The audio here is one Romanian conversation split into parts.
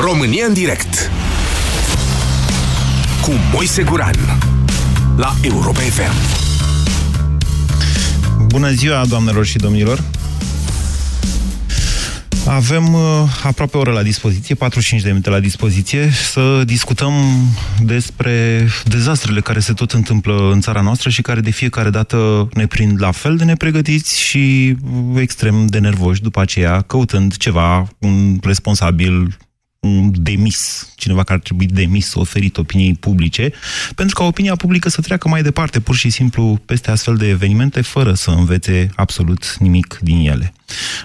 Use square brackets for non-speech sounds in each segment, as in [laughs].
România în direct. Cu Moise Guran. La Europa FM Bună ziua, doamnelor și domnilor! Avem uh, aproape o oră la dispoziție, 45 de minute la dispoziție, să discutăm despre dezastrele care se tot întâmplă în țara noastră și care de fiecare dată ne prind la fel de nepregătiți și extrem de nervoși după aceea, căutând ceva, un responsabil demis, cineva care ar trebui demis, oferit opiniei publice, pentru ca opinia publică să treacă mai departe, pur și simplu, peste astfel de evenimente, fără să învețe absolut nimic din ele.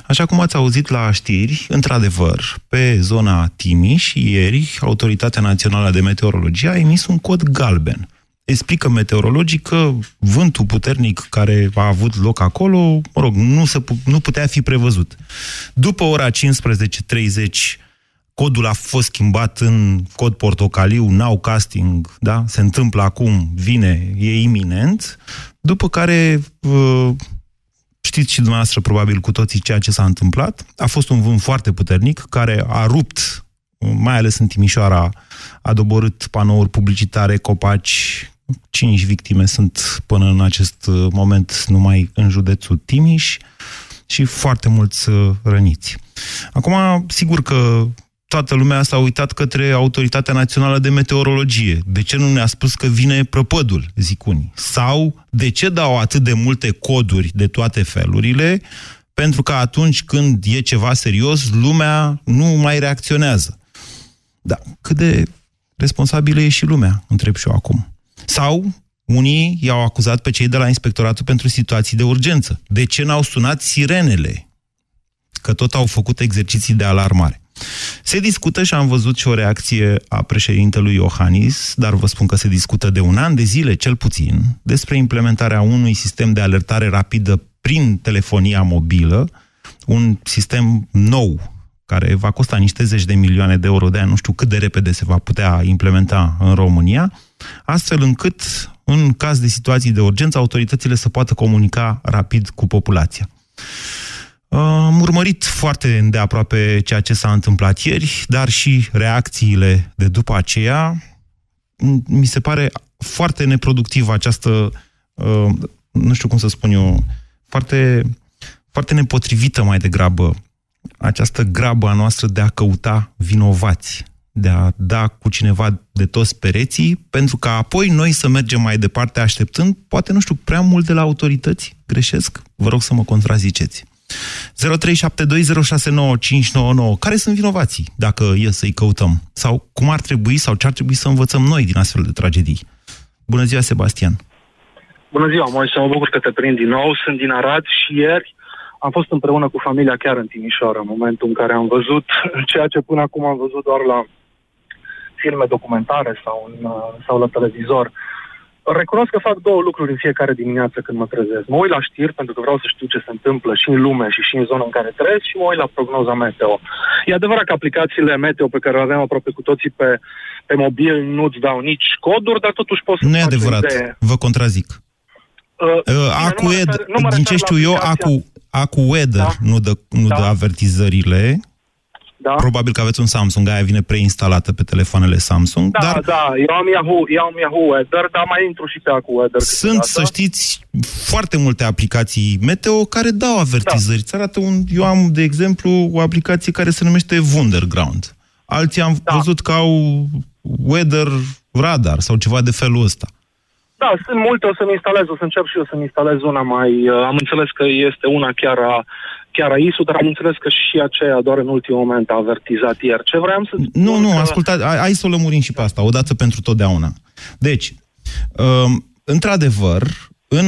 Așa cum ați auzit la știri, într-adevăr, pe zona Timiș, ieri, Autoritatea Națională de Meteorologie a emis un cod galben. Explică meteorologii că vântul puternic care a avut loc acolo, mă rog, nu, se, nu putea fi prevăzut. După ora 15.30 codul a fost schimbat în cod portocaliu, now casting, da? Se întâmplă acum, vine, e iminent, după care uh, știți și dumneavoastră probabil cu toții ceea ce s-a întâmplat. A fost un vânt foarte puternic care a rupt, mai ales în Timișoara, a doborât panouri publicitare, copaci, cinci victime sunt până în acest moment numai în județul Timiș și foarte mulți uh, răniți. Acum, sigur că toată lumea s-a uitat către Autoritatea Națională de Meteorologie. De ce nu ne-a spus că vine prăpădul, zic unii? Sau de ce dau atât de multe coduri de toate felurile? Pentru că atunci când e ceva serios, lumea nu mai reacționează. Da, cât de responsabilă e și lumea, întreb și eu acum. Sau unii i-au acuzat pe cei de la Inspectoratul pentru Situații de Urgență. De ce n-au sunat sirenele? Că tot au făcut exerciții de alarmare. Se discută și am văzut și o reacție a președintelui Iohannis, dar vă spun că se discută de un an de zile, cel puțin, despre implementarea unui sistem de alertare rapidă prin telefonia mobilă, un sistem nou, care va costa niște zeci de milioane de euro de ani, nu știu cât de repede se va putea implementa în România, astfel încât, în caz de situații de urgență, autoritățile să poată comunica rapid cu populația. Am urmărit foarte îndeaproape ceea ce s-a întâmplat ieri, dar și reacțiile de după aceea. Mi se pare foarte neproductivă această, uh, nu știu cum să spun eu, foarte, foarte nepotrivită mai degrabă această grabă a noastră de a căuta vinovați, de a da cu cineva de toți pereții, pentru ca apoi noi să mergem mai departe așteptând, poate, nu știu, prea mult de la autorități? Greșesc? Vă rog să mă contraziceți. 0372069599. Care sunt vinovații, dacă e să-i căutăm? Sau cum ar trebui, sau ce ar trebui să învățăm noi din astfel de tragedii? Bună ziua, Sebastian! Bună ziua, Moise, mă bucur că te prind din nou. Sunt din Arad și ieri am fost împreună cu familia chiar în Timișoara, în momentul în care am văzut [laughs] ceea ce până acum am văzut doar la filme documentare sau, în, sau la televizor. Uh, Recunosc că fac două lucruri în fiecare dimineață când mă trezesc. Mă uit la știri pentru că vreau să știu ce se întâmplă și în lume și și în zona în care trăiesc și mă uit la prognoza meteo. E adevărat că aplicațiile meteo pe care le avem aproape cu toții pe, pe mobil nu-ți dau nici coduri, dar totuși poți să Nu e adevărat, idee. vă contrazic. Uh, uh, Acu, din ce știu eu, Acu, Acu Weather da? nu, dă, nu da? dă avertizările, da? Probabil că aveți un Samsung, aia vine preinstalată pe telefoanele Samsung. Da, dar... da, eu am Yahoo, eu am Yahoo Weather, dar mai intru și pe Acu Weather. Sunt, să știți, foarte multe aplicații meteo care dau avertizări. Da. arată un, eu am, de exemplu, o aplicație care se numește Wonderground. Alții am da. văzut că au Weather Radar sau ceva de felul ăsta. Da, sunt multe, o să-mi instalez, o să încep și eu să-mi instalez una mai... Uh, am înțeles că este una chiar a chiar a ISU, dar am înțeles că și aceea doar în ultimul moment a avertizat ieri. Ce vreau să spun Nu, nu, că... ascultați, hai să o lămurim și pe asta, odată pentru totdeauna. Deci, um, într-adevăr, în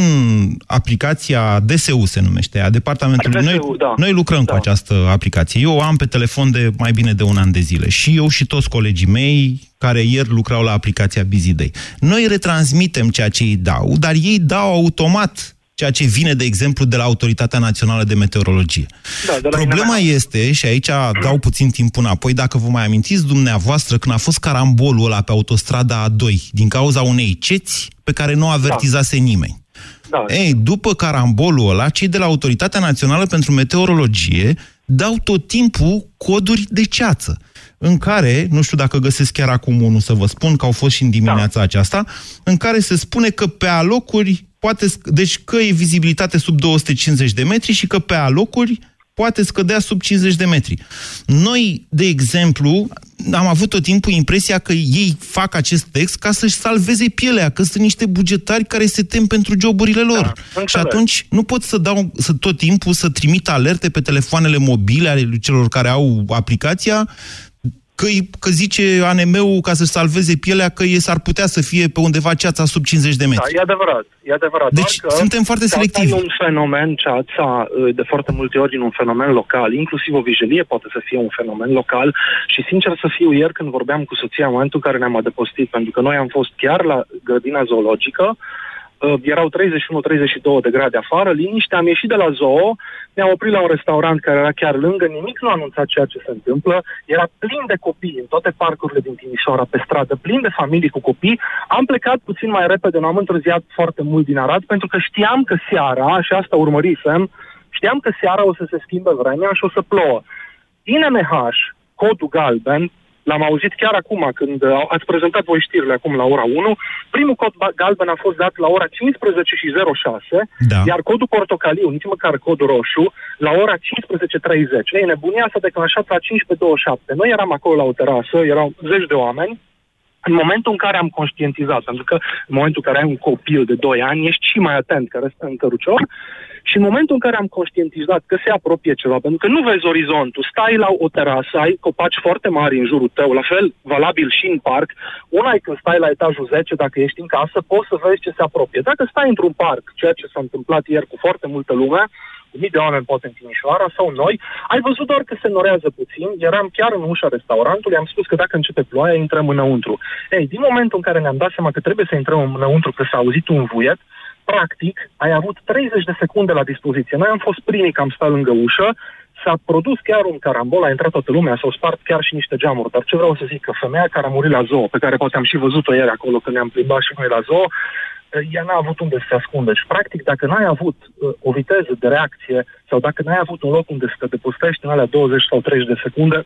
aplicația DSU se numește, a departamentului. DSU, noi, da. noi lucrăm da. cu această aplicație. Eu o am pe telefon de mai bine de un an de zile. Și eu și toți colegii mei care ieri lucrau la aplicația Bizidei. Noi retransmitem ceea ce îi dau, dar ei dau automat ceea ce vine, de exemplu, de la Autoritatea Națională de Meteorologie. Da, de Problema este, și aici dau puțin timp înapoi, dacă vă mai amintiți dumneavoastră când a fost carambolul ăla pe autostrada A2 din cauza unei ceți pe care nu avertizase da. nimeni. Da. Ei, după carambolul ăla, cei de la Autoritatea Națională pentru Meteorologie dau tot timpul coduri de ceață. în care, nu știu dacă găsesc chiar acum unul să vă spun, că au fost și în dimineața da. aceasta, în care se spune că pe alocuri poate, deci că e vizibilitate sub 250 de metri și că pe alocuri poate scădea sub 50 de metri. Noi, de exemplu, am avut tot timpul impresia că ei fac acest text ca să-și salveze pielea, că sunt niște bugetari care se tem pentru joburile lor. Da, și atunci nu pot să dau să tot timpul să trimit alerte pe telefoanele mobile ale celor care au aplicația că, că zice ANM-ul ca să salveze pielea că e, s-ar putea să fie pe undeva ceața sub 50 de metri. Da, e adevărat. E adevărat. Deci Doar că suntem foarte selectivi. e un fenomen, ceața, de foarte multe ori, un fenomen local, inclusiv o vijelie poate să fie un fenomen local și, sincer să fiu, ieri când vorbeam cu soția în momentul în care ne-am adăpostit, pentru că noi am fost chiar la grădina zoologică, uh, erau 31-32 de grade afară, liniște, am ieșit de la zoo, ne-am oprit la un restaurant care era chiar lângă, nimic nu anunța ceea ce se întâmplă, era plin de copii în toate parcurile din Timișoara, pe stradă, plin de familii cu copii. Am plecat puțin mai repede, nu am întârziat foarte mult din Arad, pentru că știam că seara, și asta urmărisem, știam că seara o să se schimbe vremea și o să plouă. INMH, codul galben, L-am auzit chiar acum, când uh, ați prezentat voi știrile acum la ora 1. Primul cod galben a fost dat la ora 15 și 06, da. iar codul portocaliu, nici măcar codul roșu, la ora 15.30. Ei, nebunia s-a declanșat la 15.27. Noi eram acolo la o terasă, erau zeci de oameni, în momentul în care am conștientizat, pentru că în momentul în care ai un copil de 2 ani, ești și mai atent că restă în cărucior, și în momentul în care am conștientizat că se apropie ceva, pentru că nu vezi orizontul, stai la o terasă, ai copaci foarte mari în jurul tău, la fel valabil și în parc, una e când stai la etajul 10, dacă ești în casă, poți să vezi ce se apropie. Dacă stai într-un parc, ceea ce s-a întâmplat ieri cu foarte multă lume, cu mii de oameni poate în Timișoara sau noi, ai văzut doar că se norează puțin, eram chiar în ușa restaurantului, am spus că dacă începe ploaia, intrăm înăuntru. Ei, din momentul în care ne-am dat seama că trebuie să intrăm înăuntru, că s-a auzit un vuiet, practic, ai avut 30 de secunde la dispoziție. Noi am fost primii că am stat lângă ușă, s-a produs chiar un carambol, a intrat toată lumea, s-au spart chiar și niște geamuri. Dar ce vreau să zic, că femeia care a murit la zoo, pe care poate am și văzut-o ieri acolo când ne-am plimbat și noi la zoo, ea n-a avut unde să se ascundă. Și, practic, dacă n-ai avut uh, o viteză de reacție sau dacă n-ai avut un loc unde să te depostești în alea 20 sau 30 de secunde,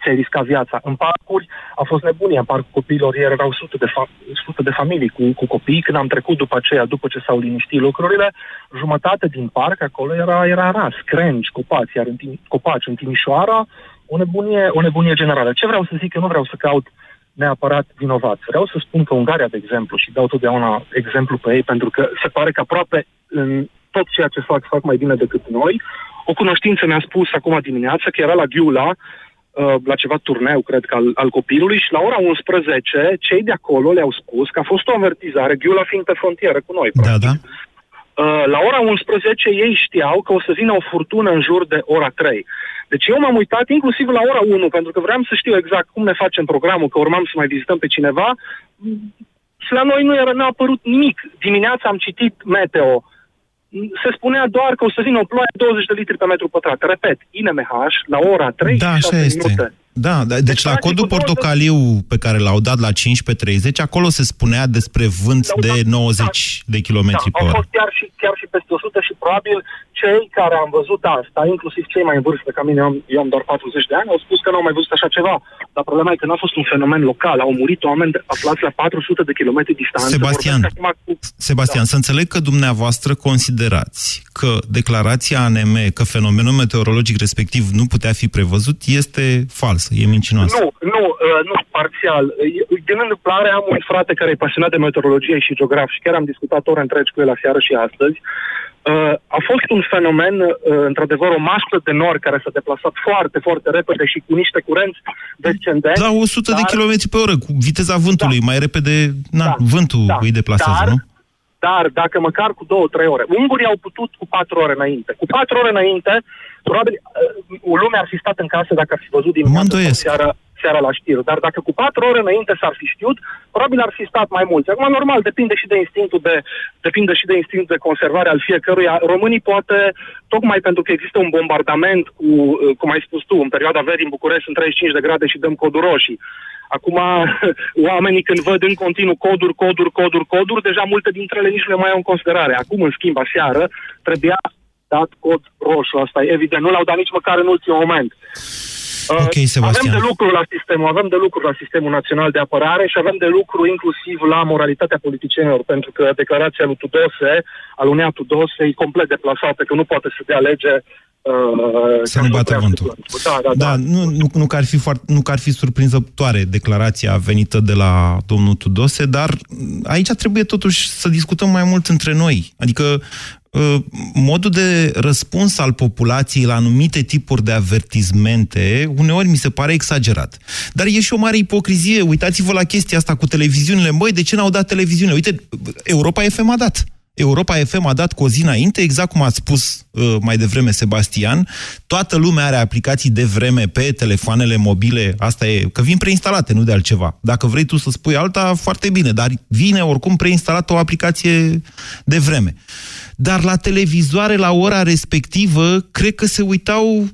ți-ai riscat viața. În parcuri a fost nebunie. În parcul copiilor ieri erau sute de, fa- sute de familii cu, cu copii. Când am trecut după aceea, după ce s-au liniștit lucrurile, jumătate din parc acolo era, era ras, crengi, copaci, iar în, copaci în Timișoara, o nebunie, o nebunie generală. Ce vreau să zic? Eu nu vreau să caut neapărat vinovat. Vreau să spun că Ungaria, de exemplu, și dau totdeauna exemplu pe ei, pentru că se pare că aproape în tot ceea ce fac, fac mai bine decât noi. O cunoștință mi-a spus acum dimineață că era la Ghiula, uh, la ceva turneu, cred că, al, al copilului și la ora 11, cei de acolo le-au spus că a fost o avertizare, Ghiula fiind pe frontieră cu noi, da, practic. Da, da. Uh, la ora 11 ei știau că o să vină o furtună în jur de ora 3. Deci eu m-am uitat inclusiv la ora 1, pentru că vreau să știu exact cum ne facem programul, că urmam să mai vizităm pe cineva. Și la noi nu era, n-a apărut nimic. Dimineața am citit meteo. Se spunea doar că o să vină o ploaie 20 de litri pe metru pătrat. Repet, INMH, la ora 3 da, așa este. Minute. Da, da, deci, deci la codul portocaliu pe care l-au dat la 15.30, acolo se spunea despre vânt de 90 da, de km da, pe oră. Au fost chiar și, chiar și peste 100 și probabil cei care am văzut asta, inclusiv cei mai în vârstă ca mine, eu am, eu am doar 40 de ani, au spus că nu au mai văzut așa ceva. Dar problema e că n-a fost un fenomen local. Au murit oameni aflați la 400 de kilometri distanță. Sebastian, cu... Sebastian da. să înțeleg că dumneavoastră considerați că declarația ANM că fenomenul meteorologic respectiv nu putea fi prevăzut este falsă, e mincinoasă. Nu, nu, uh, nu, parțial. Din întâmplare am un frate care e pasionat de meteorologie și geograf și chiar am discutat ore întregi cu el la seară și astăzi. Uh, a fost un fenomen, uh, într-adevăr, o masă de nori care s-a deplasat foarte, foarte repede și cu niște curenți descendenți. La 100 dar... de km pe oră, cu viteza vântului, da. mai repede, na, da. vântul da. îi deplasează, dar, nu? Dar dacă măcar cu două, trei ore. Ungurii au putut cu patru ore înainte. Cu patru ore înainte, probabil, uh, lumea ar fi stat în casă dacă ar fi văzut din seara seara la știri. Dar dacă cu patru ore înainte s-ar fi știut, probabil ar fi stat mai mulți. Acum, normal, depinde și de instinctul de, depinde și de instinctul de conservare al fiecăruia. Românii poate, tocmai pentru că există un bombardament cu, cum ai spus tu, în perioada verii în București sunt 35 de grade și dăm coduri roșii. Acum, [laughs] oamenii când văd în continuu coduri, coduri, coduri, coduri, deja multe dintre ele nici nu le mai au în considerare. Acum, în schimb, aseară, trebuia dat cod roșu. Asta e evident. Nu l-au dat nici măcar în ultimul moment. Ok, Sebastian. Avem de lucru la sistemul, avem de lucru la sistemul național de apărare și avem de lucru inclusiv la moralitatea politicienilor, pentru că declarația lui Tudose, al unei Tudose, e complet deplasată, că nu poate să dea lege Uh, să nu bată vântul. Da, da, da. da nu, nu, nu, că ar fi foarte, nu că ar fi surprinzătoare declarația venită de la domnul Tudose, dar aici trebuie totuși să discutăm mai mult între noi. Adică uh, modul de răspuns al populației la anumite tipuri de avertizmente, uneori mi se pare exagerat. Dar e și o mare ipocrizie. Uitați-vă la chestia asta cu televiziunile. Băi, de ce n-au dat televiziune? Uite, Europa FM a dat. Europa FM a dat cu o zi înainte, exact cum a spus uh, mai devreme Sebastian, toată lumea are aplicații de vreme pe telefoanele mobile, asta e, că vin preinstalate, nu de altceva. Dacă vrei tu să spui alta, foarte bine, dar vine oricum preinstalată o aplicație de vreme. Dar la televizoare, la ora respectivă, cred că se uitau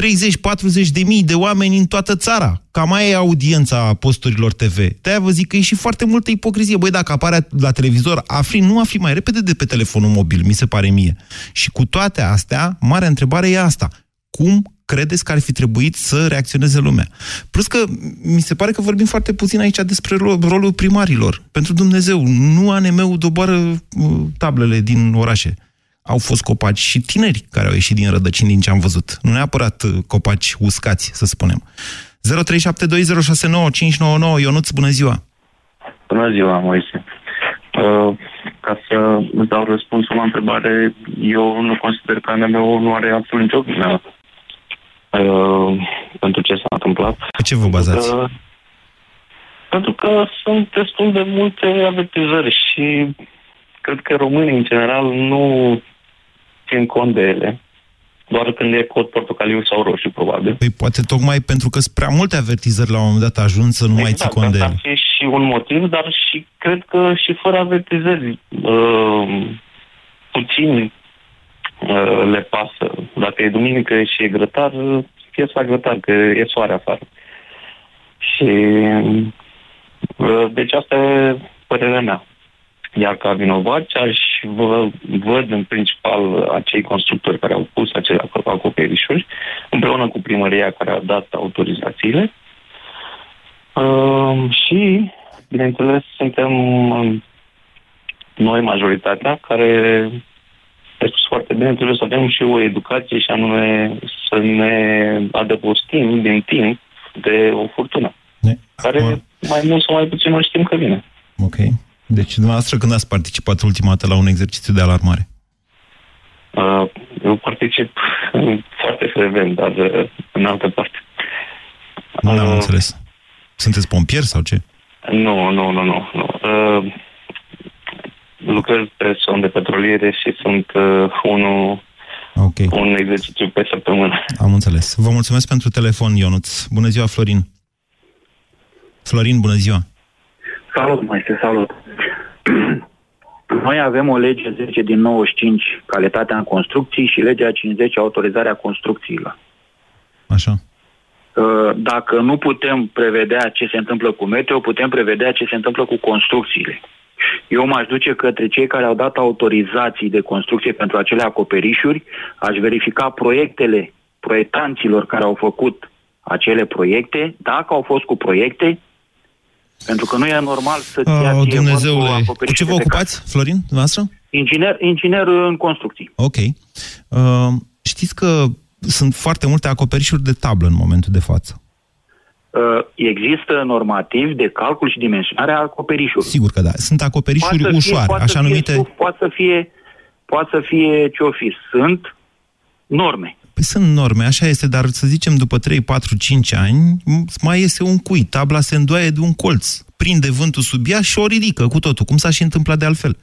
30-40 de mii de oameni în toată țara. Cam mai e audiența posturilor TV. De-aia vă zic că e și foarte multă ipocrizie. Băi, dacă apare la televizor, afli, nu afli mai repede de pe telefonul mobil, mi se pare mie. Și cu toate astea, marea întrebare e asta. Cum credeți că ar fi trebuit să reacționeze lumea? Plus că mi se pare că vorbim foarte puțin aici despre rolul primarilor. Pentru Dumnezeu, nu ANM-ul doboară uh, tablele din orașe au fost copaci și tineri care au ieșit din rădăcini din ce am văzut. Nu neapărat uh, copaci uscați, să spunem. 0372069599 Ionuț, bună ziua! Bună ziua, Moise! Uh, ca să îți dau răspunsul la întrebare, eu nu consider că ANM-ul nu are absolut nicio vină uh, pentru ce s-a întâmplat. Pe ce vă bazați? Pentru că, pentru că sunt destul de multe avertizări și cred că românii, în general, nu țin cont de ele. Doar când e cod portocaliu sau roșu, probabil. Păi poate tocmai pentru că sunt prea multe avertizări la un moment dat ajung să nu exact, mai ții cont de ele. Exact, și un motiv, dar și cred că și fără avertizări uh, puțin uh, le pasă. Dacă e duminică și e grătar, fie să grătar, că e soare afară. Și uh, deci asta e părerea mea. Iar ca vinovați aș vă, văd în principal acei constructori care au pus acele acoperișuri, împreună cu primăria care a dat autorizațiile. Uh, și, bineînțeles, suntem noi, majoritatea, care este spus foarte bine, trebuie să avem și o educație și anume să ne adăpostim din timp de o furtună, ne. care mai mult sau mai puțin nu știm că vine. Ok. Deci, dumneavoastră, când ați participat ultima dată la un exercițiu de alarmare? Uh, eu particip foarte frecvent, dar uh, în altă parte. Nu am uh, înțeles. Sunteți pompier sau ce? Nu, nu, nu, nu. nu. Uh, lucrez pe son de petroliere și sunt uh, unul okay. un exercițiu pe săptămână. Am înțeles. Vă mulțumesc pentru telefon, Ionuț. Bună ziua, Florin. Florin, bună ziua. Salut, maestre, salut. [clears throat] Noi avem o lege 10 din 95, calitatea în construcții, și legea 50, autorizarea construcțiilor. Așa. Uh, dacă nu putem prevedea ce se întâmplă cu meteo, putem prevedea ce se întâmplă cu construcțiile. Eu m-aș duce către cei care au dat autorizații de construcție pentru acele acoperișuri, aș verifica proiectele proiectanților care au făcut acele proiecte, dacă au fost cu proiecte, pentru că nu e normal să-ți ția oh, Dumnezeule. Cu ce vă ocupați, Florin, dumneavoastră? Inginer, inginer în construcții. Ok. Uh, știți că sunt foarte multe acoperișuri de tablă în momentul de față. Uh, există normativ de calcul și dimensionarea acoperișului. Sigur că da. Sunt acoperișuri poate ușoare, fie, așa numite... Fie, poate să fie, poate să fie ce-o fi. Sunt norme. Păi sunt norme, așa este, dar să zicem după 3, 4, 5 ani mai iese un cui, tabla se îndoaie de un colț, prinde vântul sub ea și o ridică cu totul, cum s-a și întâmplat de altfel.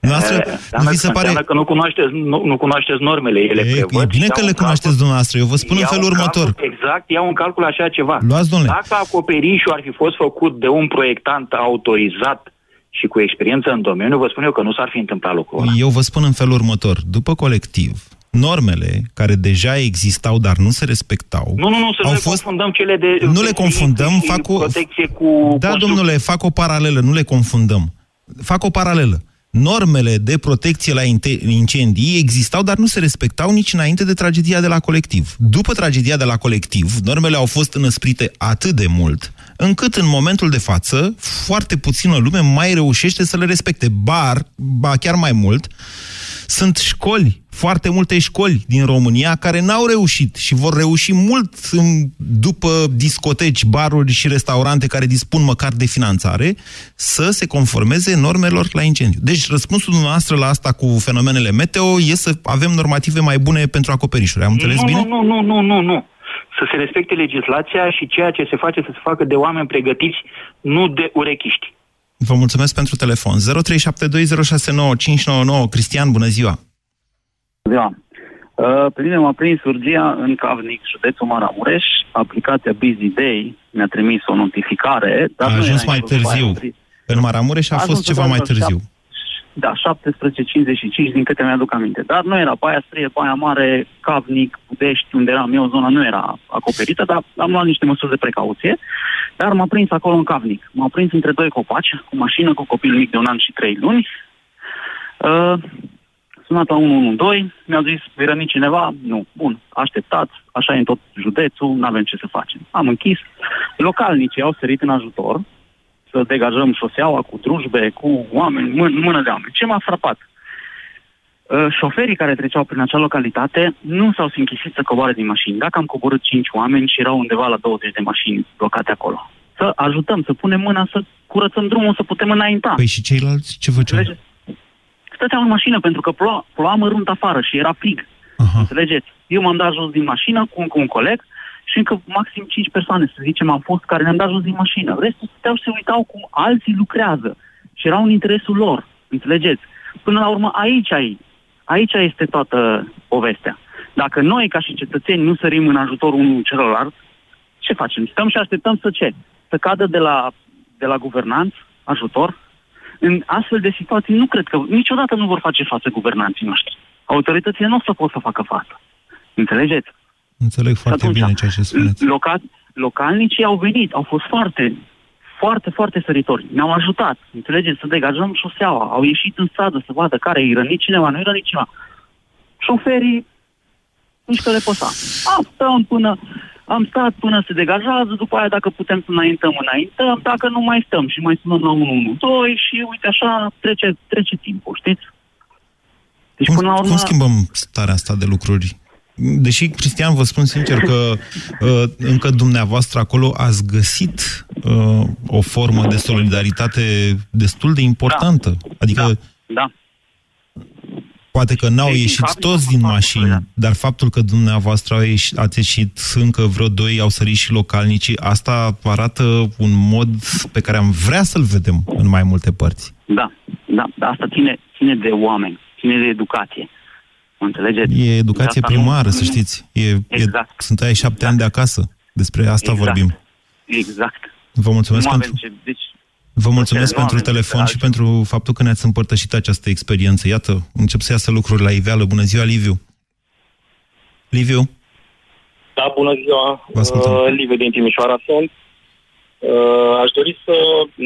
Noastră, e, nu vi se pare... că nu cunoașteți, nu, nu cunoașteți normele. Ele e, prevăd, e bine că le cunoașteți calcul, dumneavoastră. Eu vă spun în felul următor. Calcul, exact, iau un calcul așa ceva. Luați, domnule. Dacă acoperișul ar fi fost făcut de un proiectant autorizat și cu experiență în domeniu, vă spun eu că nu s-ar fi întâmplat lucrul ăla. Eu vă spun în felul următor. După colectiv, normele care deja existau, dar nu se respectau. Nu, nu, nu, să au nu fost... confundăm cele de... Nu le confundăm, fac o... Protecție cu... Da, domnule, fac o paralelă, nu le confundăm. Fac o paralelă. normele de protecție la incendii existau, dar nu se respectau nici înainte de tragedia de la colectiv. După tragedia de la colectiv, normele au fost înăsprite atât de mult, încât în momentul de față, foarte puțină lume mai reușește să le respecte. Bar, ba chiar mai mult, sunt școli, foarte multe școli din România care n-au reușit și vor reuși mult după discoteci, baruri și restaurante care dispun măcar de finanțare să se conformeze normelor la incendiu. Deci răspunsul dumneavoastră la asta cu fenomenele meteo e să avem normative mai bune pentru acoperișuri. Am înțeles nu, bine? Nu, nu, nu, nu, nu. Să se respecte legislația și ceea ce se face să se facă de oameni pregătiți, nu de urechiști. Vă mulțumesc pentru telefon. 0372069599. Cristian, bună ziua! Ziua! Uh, pe mine m-a prins urgia în Cavnic, județul Maramureș. Aplicația Busy Day mi-a trimis o notificare. Dar a ajuns mai târziu. În Maramureș a, a fost ceva mai târziu. Da, 17.55 din câte mi-aduc aminte. Dar nu era Baia Strie, Baia Mare, Cavnic, Budești, unde eram eu, zona nu era acoperită, dar am luat niște măsuri de precauție. Dar m-a prins acolo în Cavnic. M-a prins între doi copaci, cu mașină, cu copil mic de un an și trei luni. Uh, sunat la 112, mi-au zis, vei răni cineva? Nu. Bun, așteptați, așa e în tot județul, nu avem ce să facem. Am închis. Localnicii au sărit în ajutor, să degajăm șoseaua cu drujbe, cu oameni, mân- mână de oameni. Ce m-a frapat? Uh, șoferii care treceau prin acea localitate nu s-au închisit să coboare din mașini. Dacă am coborât 5 oameni și erau undeva la 20 de mașini blocate acolo. Să ajutăm, să punem mâna, să curățăm drumul, să putem înainta. Păi și ceilalți ce făceau? Stăteau în mașină pentru că ploua, ploua mărunt afară și era frig. Aha. Înțelegeți? Eu m-am dat jos din mașină cu, cu un coleg și încă maxim 5 persoane, să zicem, am fost care ne-am dat jos din mașină. Restul stăteau și se uitau cum alții lucrează și erau în interesul lor. Înțelegeți? Până la urmă, aici ai Aici este toată povestea. Dacă noi, ca și cetățeni, nu sărim în ajutorul unul celălalt, ce facem? Stăm și așteptăm să ce? Să cadă de la, de la guvernanți ajutor? În astfel de situații nu cred că niciodată nu vor face față guvernanții noștri. Autoritățile nu o să pot să facă față. Înțelegeți? Înțeleg foarte atunci, bine ceea ce spuneți. Local, localnicii au venit, au fost foarte foarte, foarte săritori. Ne-au ajutat, înțelegeți, să degajăm șoseaua. Au ieșit în stradă să vadă care e rănit cineva, nu e rănit cineva. Șoferii, nici că le păsa. Am stat până, am stat până se degajează, după aia dacă putem să înaintăm, înaintăm, dacă nu mai stăm și mai sunăm la 112 și uite așa trece, trece timpul, știți? Deci, cum, până la urmă... cum schimbăm starea asta de lucruri? Deși, Cristian, vă spun sincer că uh, încă dumneavoastră acolo ați găsit uh, o formă de solidaritate destul de importantă. Da. Adică, da. da. poate că n-au ieșit toți din mașini, dar faptul că dumneavoastră ați ieșit încă vreo doi, au sărit și localnicii, asta arată un mod pe care am vrea să-l vedem în mai multe părți. Da, da, dar asta ține, ține de oameni, ține de educație. Înțelegeți? E educație primară, nu... să știți. E, exact. E, sunt ai șapte exact. ani de acasă. Despre asta exact. vorbim. Exact. Vă mulțumesc nu pentru... Ce... Deci, Vă mulțumesc pentru telefon și pentru faptul că ne-ați împărtășit această experiență. Iată, încep să iasă lucruri la iveală. Bună ziua, Liviu! Liviu? Da, bună ziua! Vă uh, Liviu din Timișoara sunt. Uh, aș dori să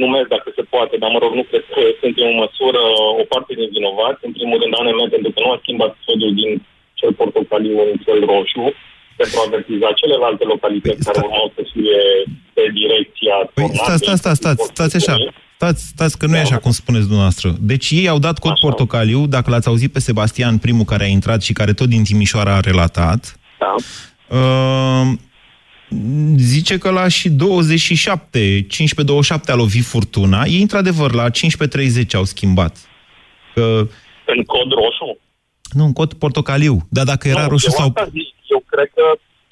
numesc, dacă se poate, dar mă rog, nu cred că sunt în măsură o parte din vinovați. În primul rând, ANM, pentru că nu a schimbat sodiul din cel portocaliu în cel roșu, pentru a avertiza celelalte localități păi, care urmau să fie pe direcția... Păi, stați, stați, stați, stați, stați așa. Stați, stați că nu da. e așa cum spuneți dumneavoastră. Deci ei au dat cod așa. portocaliu, dacă l-ați auzit pe Sebastian, primul care a intrat și care tot din Timișoara a relatat. Da. Uh, zice că la și 27, 15-27 a lovit furtuna. Ei, într-adevăr, la 15-30 au schimbat. Că... În cod roșu? Nu, în cod portocaliu. Dar dacă era nu, roșu sau... Zic, eu cred că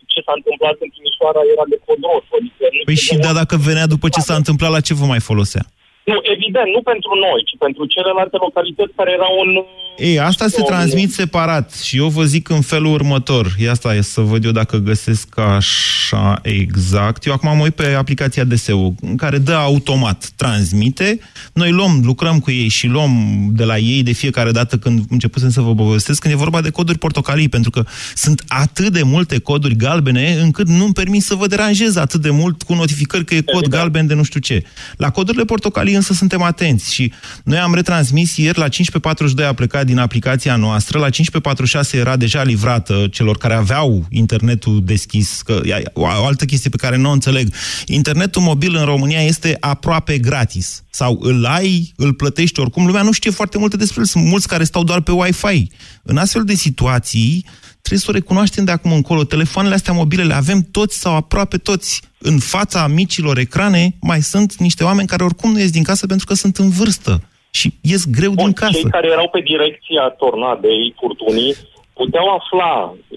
ce s-a întâmplat în Timișoara era de cod roșu. Adică păi și da, dacă venea după ce s-a întâmplat, la ce vă mai folosea? Nu, evident, nu pentru noi, ci pentru celelalte localități care erau în ei, asta se transmit separat și eu vă zic în felul următor. E asta e să văd eu dacă găsesc așa exact. Eu acum mă uit pe aplicația DSU, în care dă automat, transmite. Noi luăm, lucrăm cu ei și luăm de la ei de fiecare dată când începusem să vă povestesc, când e vorba de coduri portocalii, pentru că sunt atât de multe coduri galbene încât nu-mi permis să vă deranjez atât de mult cu notificări că e cod galben de nu știu ce. La codurile portocalii însă suntem atenți și noi am retransmis ieri la 15.42 a plecat din aplicația noastră, la 15.46 era deja livrată celor care aveau internetul deschis, că o altă chestie pe care nu o înțeleg. Internetul mobil în România este aproape gratis. Sau îl ai, îl plătești oricum. Lumea nu știe foarte multe despre el. Sunt mulți care stau doar pe Wi-Fi. În astfel de situații, trebuie să o recunoaștem de acum încolo. Telefoanele astea mobile le avem toți sau aproape toți. În fața micilor ecrane mai sunt niște oameni care oricum nu ies din casă pentru că sunt în vârstă și ies greu Bun, din casă. Cei care erau pe direcția tornadei, furtunii, puteau afla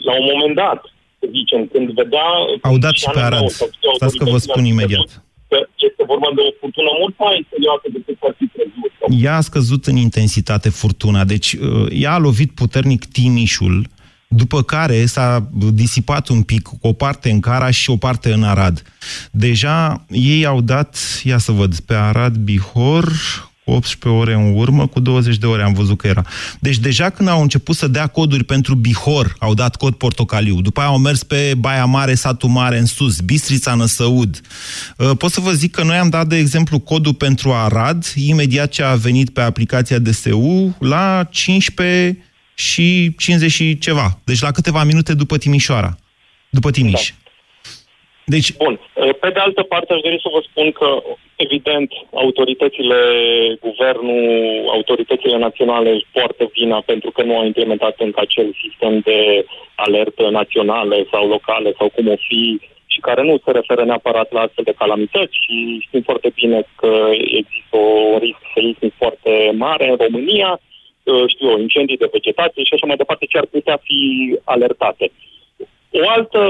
la un moment dat, să zicem, când vedea... Au dat și pe Arad. Stați că vă spun imediat. Că este vorba de o furtună mult mai serioasă decât ar fi crezut. Ea a scăzut în intensitate furtuna, deci uh, ea a lovit puternic Timișul, după care s-a disipat un pic o parte în Cara și o parte în Arad. Deja ei au dat, ia să văd, pe Arad Bihor, 18 ore în urmă, cu 20 de ore am văzut că era. Deci deja când au început să dea coduri pentru Bihor, au dat cod portocaliu. După aia au mers pe Baia Mare, Satul Mare, în sus, Bistrița, Năsăud. Uh, pot să vă zic că noi am dat, de exemplu, codul pentru Arad, imediat ce a venit pe aplicația DSU, la 15 și 50 și ceva. Deci la câteva minute după Timișoara. După Timiș. Da. Deci... Bun. Pe de altă parte, aș dori să vă spun că, evident, autoritățile, guvernul, autoritățile naționale își poartă vina pentru că nu au implementat încă acel sistem de alertă naționale sau locale sau cum o fi și care nu se referă neapărat la astfel de calamități și știm foarte bine că există un risc seismic foarte mare în România Uh, știu eu, incendii de vegetație și așa mai departe, ce ar putea fi alertate. O altă,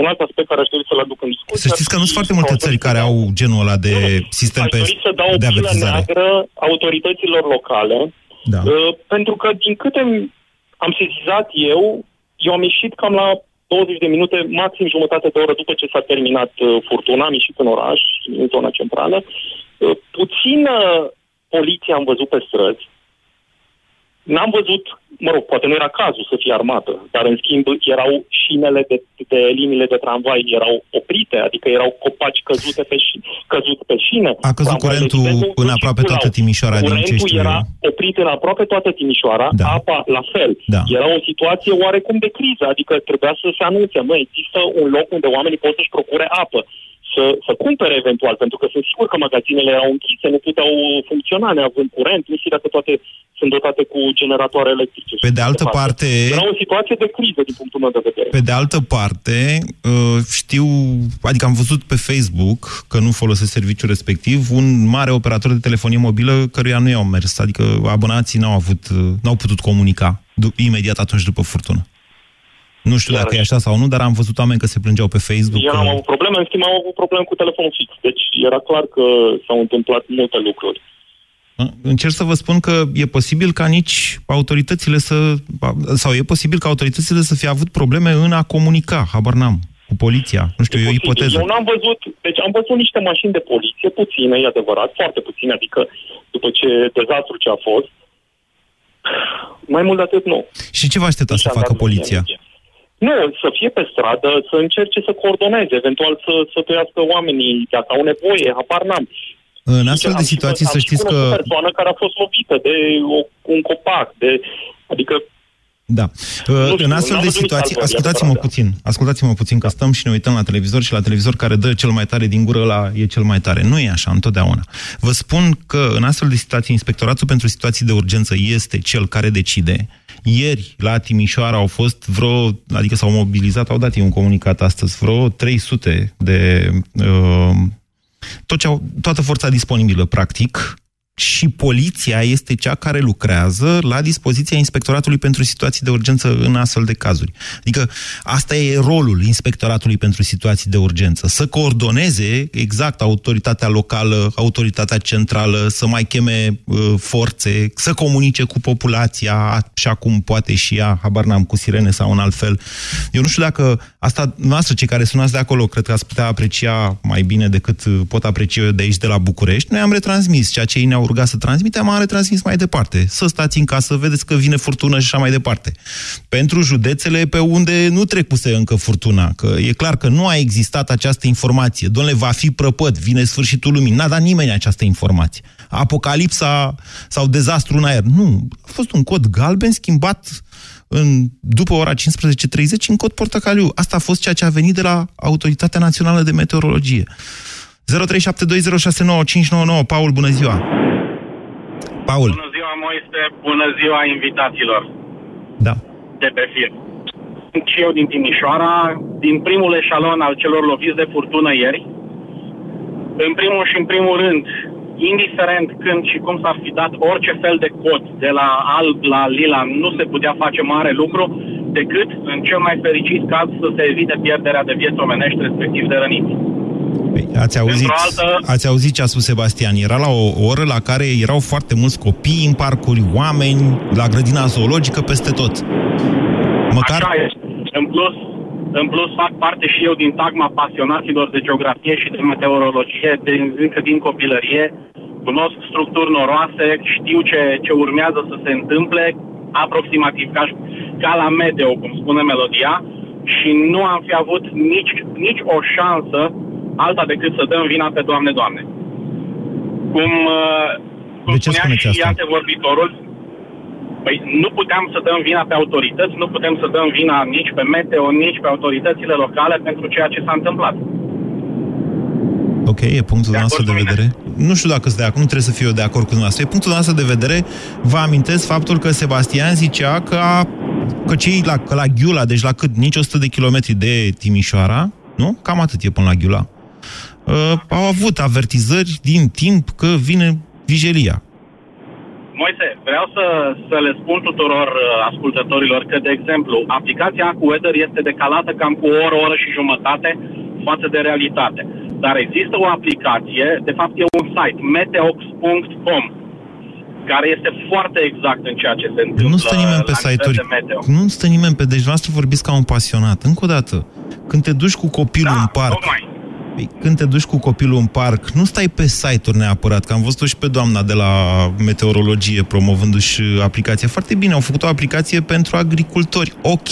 un alt aspect care aș dori să-l aduc în discuție... Să știți că nu sunt foarte multe țări care au genul ăla de sistem pe, să dau de avertizare. neagră autorităților locale, da. uh, pentru că din câte am sesizat eu, eu am ieșit cam la 20 de minute, maxim jumătate de oră după ce s-a terminat uh, furtuna, am ieșit în oraș, în zona centrală. Uh, puțină poliție am văzut pe străzi, N-am văzut, mă rog, poate nu era cazul să fie armată, dar în schimb erau șinele de, de liniile de tramvai erau oprite, adică erau copaci căzute pe, ș- căzut pe șină. A căzut curentul în aproape toată Timișoara, din ce știu era eu. oprit în aproape toată Timișoara, da. apa la fel. Da. Era o situație oarecum de criză, adică trebuia să se anunțe, mă, există un loc unde oamenii pot să-și procure apă să, să cumpere eventual, pentru că sunt sigur că magazinele erau închise, nu puteau funcționa neavând curent, nu știu dacă toate sunt dotate cu generatoare electrice. Pe de altă parte... Era o situație de criză din punctul meu de vedere. Pe de altă parte, uh, știu, adică am văzut pe Facebook că nu folosesc serviciul respectiv, un mare operator de telefonie mobilă căruia nu i-au mers, adică abonații n-au avut, uh, n-au putut comunica imediat atunci după furtună. Nu știu Iar dacă e așa sau nu, dar am văzut oameni că se plângeau pe Facebook. Eu că... am avut probleme, în schimb am avut probleme cu telefonul fix. Deci era clar că s-au întâmplat multe lucruri. Încerc să vă spun că e posibil ca nici autoritățile să... sau e posibil ca autoritățile să fie avut probleme în a comunica, habar n-am, cu poliția. Nu știu, e, e o ipoteză. Eu n-am văzut... Deci am văzut niște mașini de poliție, puține, e adevărat, foarte puține, adică după ce dezastru ce a fost, [sighs] mai mult de atât nu. Și ce vă aștepta deci să facă poliția? Energie. Nu, să fie pe stradă, să încerce să coordoneze, eventual să, să tăiască oamenii, dacă au nevoie, habar n-am. În astfel de situații să știți că... o persoană care a fost lovită de o, un copac, de... Adică da. știu, în astfel de situații, ascultați-mă puțin, ascultați-mă puțin că stăm și ne uităm la televizor și la televizor care dă cel mai tare din gură la e cel mai tare. Nu e așa întotdeauna. Vă spun că în astfel de situații, Inspectoratul pentru Situații de Urgență este cel care decide ieri, la Timișoara, au fost vreo, adică s-au mobilizat, au dat ei un comunicat astăzi, vreo 300 de... Uh, tot ce au, toată forța disponibilă, practic, și poliția este cea care lucrează la dispoziția Inspectoratului pentru Situații de Urgență în astfel de cazuri. Adică asta e rolul Inspectoratului pentru Situații de Urgență, să coordoneze exact autoritatea locală, autoritatea centrală, să mai cheme uh, forțe, să comunice cu populația, așa cum poate și ea, habar n-am, cu sirene sau în alt fel. Eu nu știu dacă asta, noastră, cei care sunați de acolo, cred că ați putea aprecia mai bine decât pot aprecia eu de aici, de la București. Noi am retransmis ceea ce ei ne-au au rugat să transmitem, am retransmis mai departe. Să stați în casă, vedeți că vine furtună și așa mai departe. Pentru județele pe unde nu trecuse încă furtuna, că e clar că nu a existat această informație. Domnule, va fi prăpăd, vine sfârșitul lumii. N-a dat nimeni această informație. Apocalipsa sau dezastru în aer. Nu, a fost un cod galben schimbat în, după ora 15.30 în cod portocaliu. Asta a fost ceea ce a venit de la Autoritatea Națională de Meteorologie. 0372069599. Paul, bună ziua! Paul. Bună ziua, Moise! Bună ziua invitaților! Da. De pe fir. Sunt și eu din Timișoara, din primul eșalon al celor loviți de furtună ieri. În primul și în primul rând, indiferent când și cum s-ar fi dat orice fel de cod, de la alb la lila, nu se putea face mare lucru decât, în cel mai fericit caz, să se evite pierderea de vieți omenești, respectiv de răniți. Păi, ați, auzit, altă... ați auzit ce a spus Sebastian. Era la o oră la care erau foarte mulți copii în parcuri, oameni, la grădina zoologică, peste tot. Măcar... Așa este. În plus, în plus, fac parte și eu din tagma pasionaților de geografie și de meteorologie de, încă din copilărie. Cunosc structuri noroase, știu ce, ce urmează să se întâmple, aproximativ ca, ca la meteo, cum spune melodia, și nu am fi avut nici, nici o șansă alta decât să dăm vina pe Doamne, Doamne. Cum, uh, cum de ce spunea și asta? antevorbitorul, Păi nu puteam să dăm vina pe autorități, nu putem să dăm vina nici pe meteo, nici pe autoritățile locale pentru ceea ce s-a întâmplat. Ok, e punctul nostru de vedere. Nu știu dacă sunt de acord, nu trebuie să fiu eu de acord cu dumneavoastră. E punctul nostru de vedere. Vă amintesc faptul că Sebastian zicea că, a, că cei la, că la Ghiula, deci la cât? Nici 100 de kilometri de Timișoara, nu? Cam atât e până la Ghiula. Uh, au avut avertizări din timp că vine vijelia. Moise, vreau să, să le spun tuturor uh, ascultătorilor că, de exemplu, aplicația AccuWeather este decalată cam cu o oră, o oră și jumătate față de realitate. Dar există o aplicație, de fapt e un site, meteox.com, care este foarte exact în ceea ce se întâmplă Nu stă nimeni pe site-uri. Nu stă nimeni pe... Deci noastră vorbiți ca un pasionat. Încă o dată, când te duci cu copilul da, în parc, tocmai. Păi, când te duci cu copilul în parc, nu stai pe site-uri neapărat, că am văzut-o și pe doamna de la meteorologie promovându-și aplicația. Foarte bine, au făcut o aplicație pentru agricultori. Ok,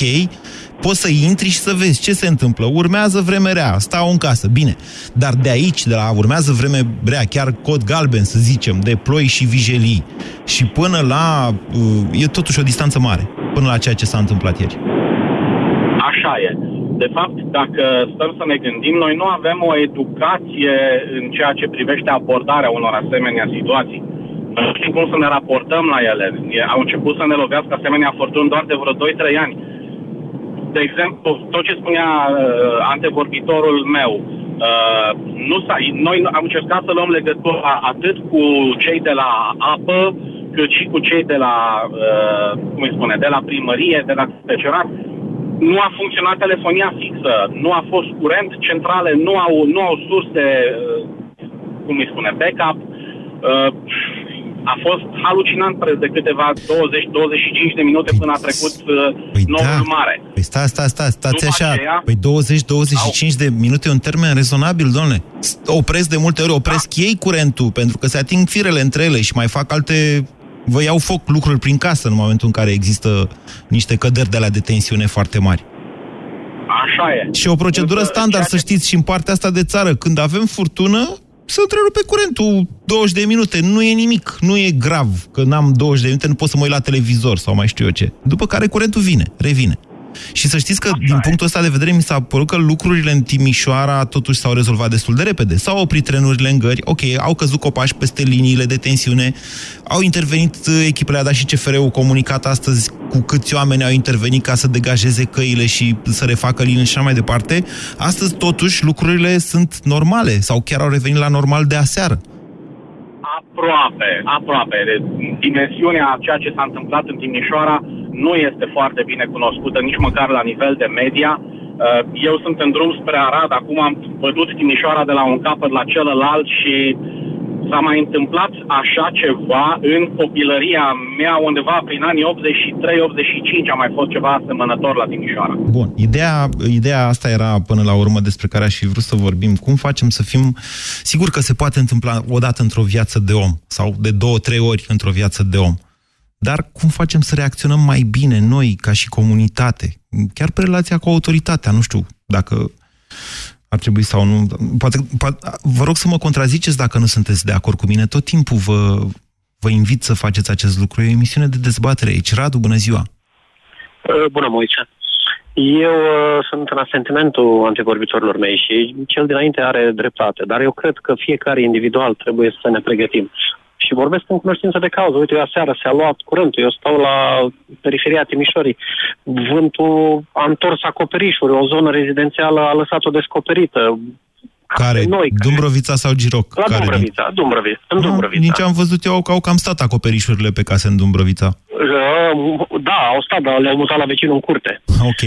poți să intri și să vezi ce se întâmplă. Urmează vreme rea, stau în casă, bine. Dar de aici, de la urmează vreme rea, chiar cod galben, să zicem, de ploi și vijelii, și până la... e totuși o distanță mare, până la ceea ce s-a întâmplat ieri. Așa e. De fapt, dacă stăm să ne gândim, noi nu avem o educație în ceea ce privește abordarea unor asemenea situații. Nu știm cum să ne raportăm la ele. Au început să ne lovească asemenea fortuni doar de vreo 2-3 ani. De exemplu, tot ce spunea uh, antevorbitorul meu, uh, nu s-a, noi am încercat să luăm legătura atât cu cei de la apă, cât și cu cei de la, uh, cum îi spune, de la primărie, de la speciorat, nu a funcționat telefonia fixă, nu a fost curent, centrale nu au, nu au surse, uh, cum îi spune, backup. Uh, a fost halucinant preț de câteva 20-25 de minute până a trecut uh, păi noul da. mare. Păi sta, sta, sta, stați După așa. Aceea, păi 20-25 de minute e un termen rezonabil, domnule. Opresc de multe ori, opresc da. ei curentul, pentru că se ating firele între ele și mai fac alte vă iau foc lucruri prin casă în momentul în care există niște căderi de la de tensiune foarte mari. Așa e. Și o procedură Însă, standard, să știți, și în partea asta de țară, când avem furtună, se întrerupe curentul 20 de minute. Nu e nimic, nu e grav, că n-am 20 de minute, nu pot să mă uit la televizor sau mai știu eu ce. După care curentul vine, revine. Și să știți că, Așa din e. punctul ăsta de vedere, mi s-a părut că lucrurile în Timișoara totuși s-au rezolvat destul de repede. S-au oprit trenurile în gări, ok, au căzut copaci peste liniile de tensiune, au intervenit uh, echipele, a dat și CFR-ul comunicat astăzi cu câți oameni au intervenit ca să degajeze căile și să refacă linii și așa mai departe. Astăzi, totuși, lucrurile sunt normale sau chiar au revenit la normal de aseară. Aproape, aproape. Dimensiunea a ceea ce s-a întâmplat în Timișoara nu este foarte bine cunoscută, nici măcar la nivel de media. Uh, eu sunt în drum spre Arad, acum am văzut Timișoara de la un capăt la celălalt și s-a mai întâmplat așa ceva în copilăria mea, undeva prin anii 83-85 a mai fost ceva asemănător la Timișoara. Bun, ideea, ideea asta era până la urmă despre care aș fi vrut să vorbim. Cum facem să fim... Sigur că se poate întâmpla odată într-o viață de om sau de două, trei ori într-o viață de om. Dar cum facem să reacționăm mai bine noi, ca și comunitate? Chiar pe relația cu autoritatea, nu știu dacă ar trebui sau nu. Poate, poate, vă rog să mă contraziceți dacă nu sunteți de acord cu mine. Tot timpul vă, vă invit să faceți acest lucru. E o emisiune de dezbatere aici. Radu, bună ziua! Uh, bună, Moise! Eu uh, sunt în asentimentul antevorbitorilor mei și cel dinainte are dreptate, dar eu cred că fiecare individual trebuie să ne pregătim și vorbesc în cunoștință de cauză. Uite, eu aseară s-a luat curentul, eu stau la periferia Timișorii. Vântul a întors acoperișuri, o zonă rezidențială a lăsat-o descoperită. Care? Noi, Dumbrăvița sau Giroc? La care Dumbrăvița, din... Dumbrăvița, în Dumbrăvița. Nici am văzut eu că au cam stat acoperișurile pe case în Dumbrăvița. Da, au stat, dar le-au mutat la vecinul în curte. Ok.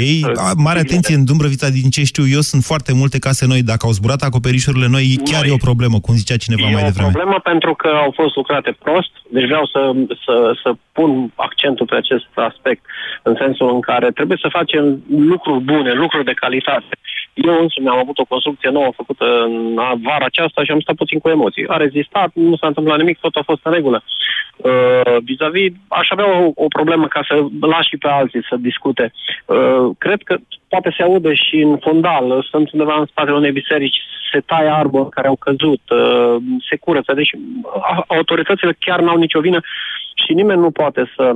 Mare atenție, în Dumbrăvița, din ce știu eu, sunt foarte multe case noi. Dacă au zburat acoperișurile noi, chiar noi. e o problemă, cum zicea cineva e mai devreme. E o problemă pentru că au fost lucrate prost, deci vreau să, să, să pun accentul pe acest aspect, în sensul în care trebuie să facem lucruri bune, lucruri de calitate. Eu însumi am avut o construcție nouă făcută în vara aceasta și am stat puțin cu emoții. A rezistat, nu s-a întâmplat nimic, tot a fost în regulă. Uh, vis-a-vis, aș avea o, o problemă ca să las și pe alții să discute. Uh, cred că poate se aude și în fundal, sunt undeva în spatele unei biserici, se taie arbori care au căzut, uh, se curăță, deci uh, autoritățile chiar n-au nicio vină și nimeni nu poate să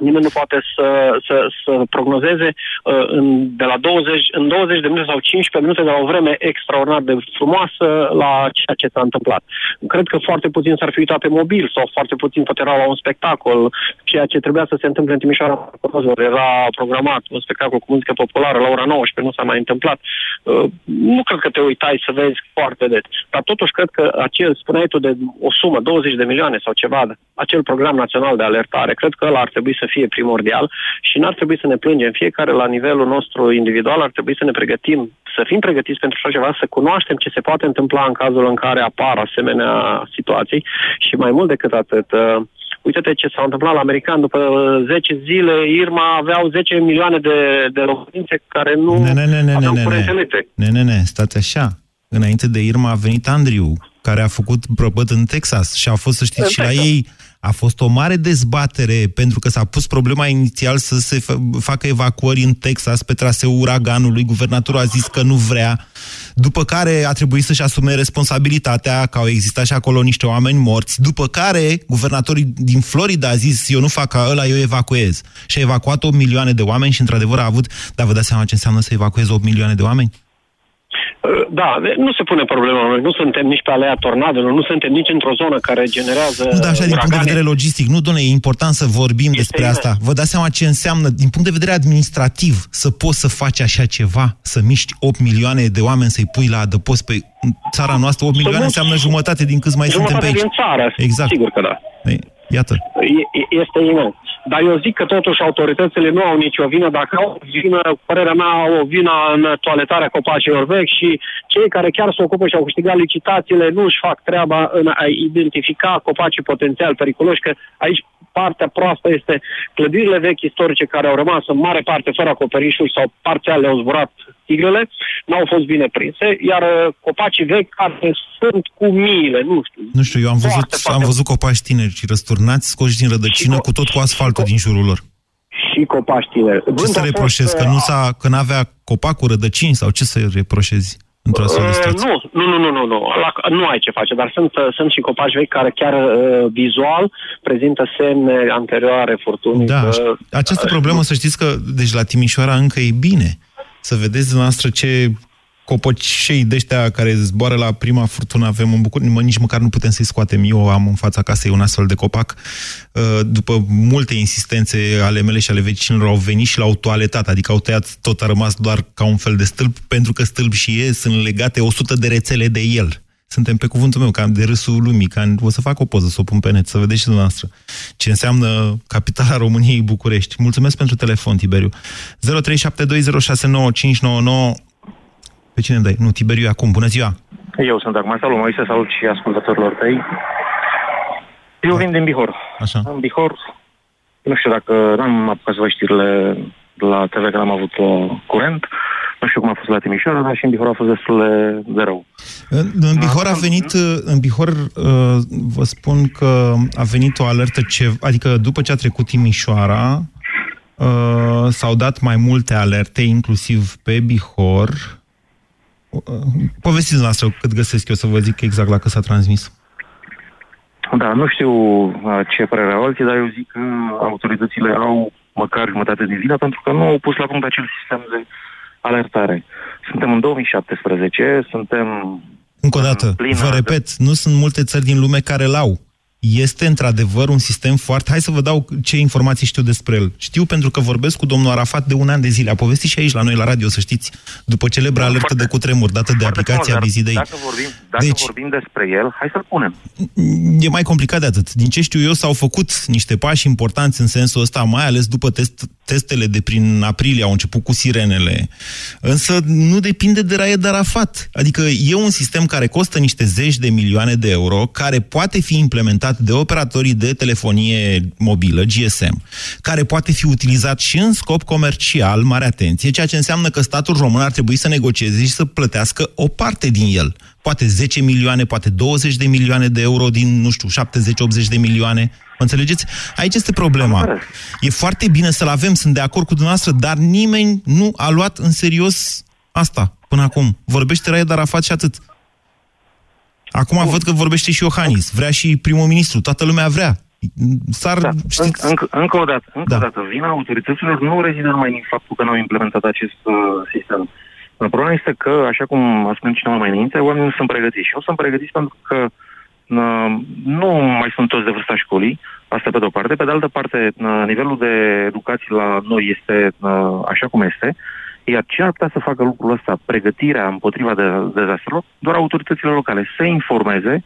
nimeni nu poate să, să, să prognozeze uh, în, de la 20, în 20 de minute sau 15 minute de la o vreme extraordinar de frumoasă la ceea ce s-a întâmplat. Cred că foarte puțin s-ar fi uitat pe mobil sau foarte puțin poate era la un spectacol. Ceea ce trebuia să se întâmple în Timișoara era programat un spectacol cu muzică populară la ora 19, nu s-a mai întâmplat. Uh, nu cred că te uitai să vezi foarte des. Dar totuși cred că acel, spuneai tu de o sumă, 20 de milioane sau ceva, acel program național de alertare, cred că ăla ar trebui să să fie primordial și n-ar trebui să ne plângem. Fiecare la nivelul nostru individual ar trebui să ne pregătim, să fim pregătiți pentru așa ceva, să cunoaștem ce se poate întâmpla în cazul în care apar asemenea situații și mai mult decât atât, uh, uite-te ce s-a întâmplat la american. După 10 zile, Irma aveau 10 milioane de, de locuințe care nu ne, ne, ne, ne, aveau ne, ne, ne, ne, ne, stați așa. Înainte de Irma a venit Andrew, care a făcut prăpăt în Texas și a fost, să știți, în și Texas. la ei a fost o mare dezbatere pentru că s-a pus problema inițial să se facă evacuări în Texas pe traseul uraganului. Guvernatorul a zis că nu vrea. După care a trebuit să-și asume responsabilitatea că au existat și acolo niște oameni morți. După care guvernatorii din Florida a zis eu nu fac ca ăla, eu evacuez. Și a evacuat 8 milioane de oameni și într-adevăr a avut... Dar vă dați seama ce înseamnă să evacuezi 8 milioane de oameni? Uh, da, nu se pune problema. Noi nu suntem nici pe alea tornadelor, nu suntem nici într-o zonă care generează Nu, dar așa, din punct de vedere logistic, nu, domnule, e important să vorbim este despre imens. asta. Vă dați seama ce înseamnă, din punct de vedere administrativ, să poți să faci așa ceva, să miști 8 milioane de oameni, să-i pui la adăpost pe țara noastră. 8 milioane înseamnă jumătate din câți mai suntem pe aici. din țară, exact. sigur că da. Ei, iată. Este imens. Dar eu zic că totuși autoritățile nu au nicio vină. Dacă au vină, părerea mea, au o vină în toaletarea copacilor vechi și cei care chiar se ocupă și au câștigat licitațiile nu își fac treaba în a identifica copacii potențial periculoși, că aici partea proastă este clădirile vechi istorice care au rămas în mare parte fără acoperișuri sau parțial le-au zburat tigrele, n-au fost bine prinse, iar uh, copacii vechi care sunt cu miile, nu știu. Nu știu, eu am văzut, foarte, am văzut copaci tineri și răsturnați, scoși din rădăcină, cu tot cu asfaltul din jurul lor. Și copaci tineri. Ce să reproșez? Că nu, uh, s-a, că n-avea copac cu rădăcini sau ce să reproșezi? Într-o astfel de uh, situație? Nu, nu, nu, nu, nu, La, nu ai ce face, dar sunt, sunt și copaci vechi care chiar uh, vizual prezintă semne anterioare furtunii. Da, că, această problemă, să știți că, deci la Timișoara încă e bine să vedeți dumneavoastră ce copocei de ăștia care zboară la prima furtună avem în București, nici măcar nu putem să-i scoatem. Eu am în fața casei un astfel de copac. Uh, după multe insistențe ale mele și ale vecinilor au venit și l-au toaletat, adică au tăiat, tot a rămas doar ca un fel de stâlp, pentru că stâlp și e, sunt legate 100 de rețele de el. Suntem pe cuvântul meu, cam de râsul lumii, ca o să fac o poză, să o pun pe net, să vedeți și dumneavoastră ce înseamnă capitala României București. Mulțumesc pentru telefon, Tiberiu. 0372069599 pe cine dai? Nu, Tiberiu acum. Bună ziua! Eu sunt acum. Salut, Moise, salut și ascultătorilor tăi. Eu vin din Bihor. Așa. În Bihor, nu știu dacă n-am apucat să văd știrile la TV, că n-am avut uh, curent. Nu știu cum a fost la Timișoara, dar și în Bihor a fost destul de, de rău. În, în Bihor a venit, în Bihor uh, vă spun că a venit o alertă, ce, adică după ce a trecut Timișoara, uh, s-au dat mai multe alerte, inclusiv pe Bihor. Uh, povestiți noastră cât găsesc eu să vă zic exact la că s-a transmis. Da, nu știu uh, ce părere au alții, dar eu zic că autoritățile au măcar jumătate de vină pentru că nu au pus la punct acel sistem de alertare. Suntem în 2017, suntem... Încă o dată, plină vă de- repet, nu sunt multe țări din lume care l-au. Este într-adevăr un sistem foarte... Hai să vă dau ce informații știu despre el. Știu pentru că vorbesc cu domnul Arafat de un an de zile. A povestit și aici la noi la radio, să știți, după celebra Da, alertă foarte- de cutremur, dată de Foarte aplicația frumos, dar Vizidei. Dacă vorbim, dacă Deci- vorbim despre el, hai să-l punem. E mai complicat de atât. Din ce știu eu, s-au făcut niște pași importanți în sensul ăsta, mai ales după test, testele de prin aprilie, au început cu sirenele. Însă nu depinde de Raed Arafat. Adică e un sistem care costă niște zeci de milioane de euro, care poate fi implementat de operatorii de telefonie mobilă, GSM, care poate fi utilizat și în scop comercial, mare atenție, ceea ce înseamnă că statul român ar trebui să negocieze și să plătească o parte din el. Poate 10 milioane, poate 20 de milioane de euro din, nu știu, 70-80 de milioane. Mă înțelegeți? Aici este problema. E foarte bine să-l avem, sunt de acord cu dumneavoastră, dar nimeni nu a luat în serios asta până acum. Vorbește Raed Arafat și atât. Acum văd că vorbește și Iohannis, vrea și primul ministru, toată lumea vrea. S-ar, Da. știți, Încă, încă, încă o dată, încă Da. o dată, vina autorităților nu rezidă numai din faptul că n-au implementat acest uh, sistem. Problema este că, așa cum a spus cineva mai înainte, oamenii nu sunt pregătiți. Și nu sunt pregătiți pentru că uh, nu mai sunt toți de vârsta școlii, asta pe de-o parte. Pe de altă parte, uh, nivelul de educație la noi este uh, așa cum este, iar ce ar putea să facă lucrul ăsta, pregătirea împotriva de, dezastrelor, doar autoritățile locale, să informeze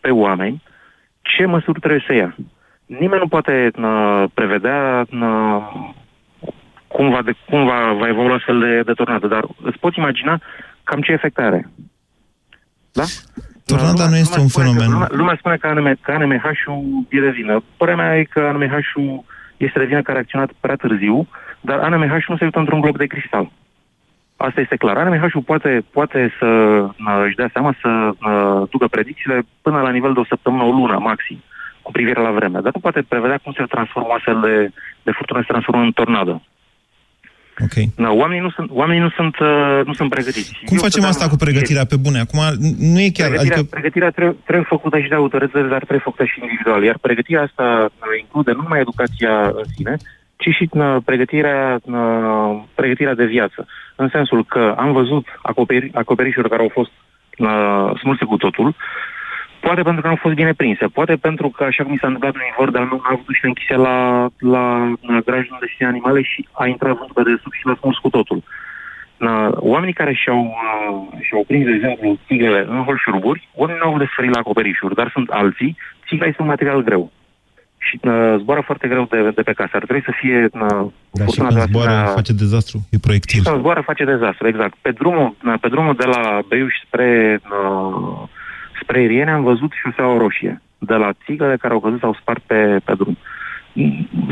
pe oameni ce măsuri trebuie să ia. Nimeni nu poate uh, prevedea uh, cum, va, de, cum va, va evolua astfel de, de tornadă, dar îți poți imagina cam ce efect are. Da? Tornada nu este un spune că- fenomen. Lumea, lumea spune că, ANM, că ANMH-ul e de vină. Părerea mea e că ANMH-ul este de vină că a reacționat prea târziu, dar ANMH-ul nu se uită într-un glob de cristal. Asta este clar. ANMH-ul poate, poate să uh, își dea seama să uh, ducă predicțiile până la nivel de o săptămână, o lună maxim, cu privire la vreme. Dar nu poate prevedea cum se transformă astfel de, de furtună, se transformă în tornadă. ok. No, oamenii nu sunt, oamenii nu sunt, uh, nu sunt pregătiți. Cum Eu facem stăteam- asta cu pregătirea pe bune? Acum, nu e chiar, Pregătirea, adică pregătirea trebuie, trebuie făcută și de autorități, dar trebuie făcută și individual. Iar pregătirea asta uh, include nu numai educația în sine, ci și uh, pregătirea, uh, pregătirea de viață. În sensul că am văzut acoperi, acoperișuri care au fost uh, smulse cu totul, poate pentru că nu au fost bine prinse, poate pentru că, așa cum mi s-a întâmplat în Ivor, dar nu a avut și închise la, la, la grajul unde se animale și a intrat vântul pe dedesubt și l-a smuls cu totul. Uh, oamenii care și-au, uh, și-au prins, de exemplu, țiglele în holșuruburi, oamenii nu au de suferit la acoperișuri, dar sunt alții, țigla este un material greu. Și uh, zboară foarte greu de, de pe casă. Ar trebui să fie uh, da, și furtuna când de zboară, asemenea- face dezastru, e proiectil. când zboară face dezastru, exact. Pe drumul, pe drumul de la Beiuș spre, uh, spre Iriene am văzut șoseaua roșie. De la țiglele care au căzut s-au spart pe, pe drum.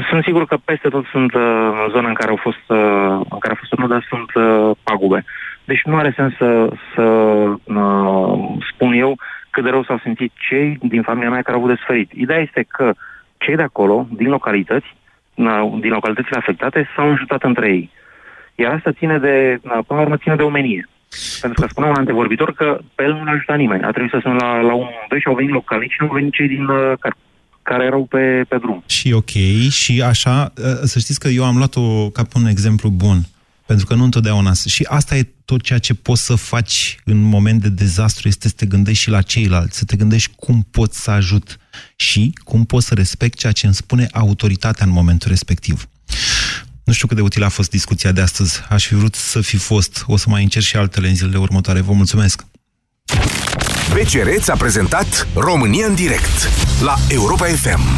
Sunt sigur că peste tot sunt uh, zone în care au fost, uh, în care a fost turnul, dar sunt uh, pagube. Deci nu are sens să, să uh, spun eu cât de rău s-au simțit cei din familia mea care au avut de suferit. Ideea este că cei de acolo, din localități, uh, din localitățile afectate, s-au ajutat între ei. Iar asta ține de, na, până la urmă, ține de omenie. Pentru că spunea un antevorbitor că pe el nu l-a ajutat nimeni. A trebuit să sun la, la un doi și au venit localnici și nu au venit cei din, uh, care, care erau pe, pe drum. Și ok, și așa, uh, să știți că eu am luat-o ca pe un exemplu bun, pentru că nu întotdeauna... Și asta e tot ceea ce poți să faci în moment de dezastru, este să te gândești și la ceilalți, să te gândești cum poți să ajut și cum poți să respect ceea ce îmi spune autoritatea în momentul respectiv. Nu știu cât de utilă a fost discuția de astăzi. Aș fi vrut să fi fost. O să mai încerc și altele în zilele următoare. Vă mulțumesc! BCR ți-a prezentat România în direct la Europa FM.